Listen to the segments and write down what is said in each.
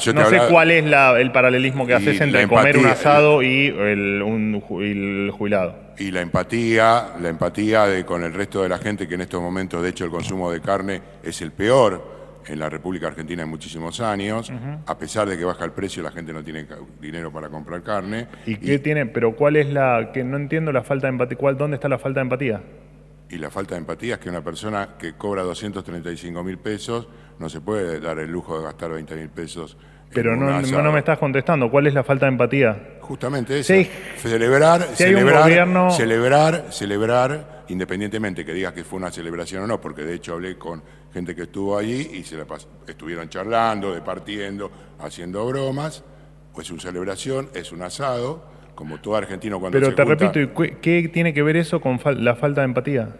Yo No sé cuál es la- el paralelismo que Y haces entre comer un asado y el, un y el jubilado. Y la empatía, la empatía de, con el resto de la gente que en estos momentos, de hecho, el consumo de carne es el peor en la República Argentina en muchísimos años. A pesar de que baja el precio, la gente no tiene dinero para comprar carne. ¿Y qué tiene? Pero ¿cuál es la que no entiendo la falta de empatía? ¿Cuál, ¿Dónde está la falta de empatía? Y la falta de empatía es que una persona que cobra 235 mil pesos no se puede dar el lujo de gastar 20 mil pesos. Pero no, asado. no me estás contestando. ¿Cuál es la falta de empatía? Justamente eso. Sí. Celebrar, Si celebrar, gobierno- celebrar, celebrar, independientemente que digas que fue una celebración o no, porque de hecho hablé con gente que estuvo allí y se la estuvieron charlando, departiendo, haciendo bromas. Pues su celebración es un asado, como todo argentino cuando Pero se te junta- repito, ¿y cu- ¿qué tiene que ver eso con fal- la falta de empatía?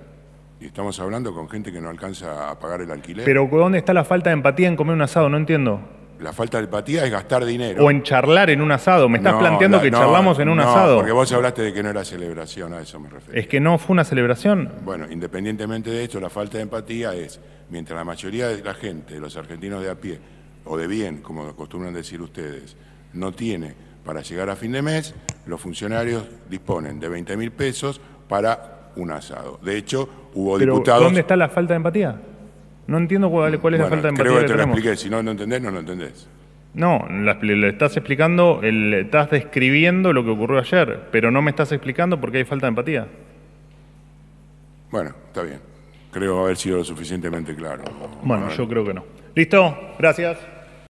Y estamos hablando con gente que no alcanza a pagar el alquiler. Pero ¿dónde está la falta de empatía en comer un asado? No entiendo. la falta de empatía es gastar dinero. O en charlar en un asado. Me estás No, planteando la- que no, charlamos en un no, asado. Porque vos hablaste de que no era celebración, a eso me refiero. Es que no fue una celebración. Bueno, independientemente de esto, la falta de empatía es, mientras la mayoría de la gente, los argentinos de a pie, o de bien, como acostumbran decir ustedes, no tiene para llegar a fin de mes, los funcionarios disponen de 20 mil pesos para un asado. De hecho, hubo Pero diputados... ¿dónde está la falta de empatía? No entiendo cuál, cuál es la Bueno, falta de empatía creo que que te lo expliqué, si no lo entendés, no lo entendés. No, la- le estás explicando, el- estás describiendo lo que ocurrió ayer, pero no me estás explicando por qué hay falta de empatía. Bueno, está bien. Creo haber sido lo suficientemente claro. Bueno, yo creo que no. ¿Listo? Gracias.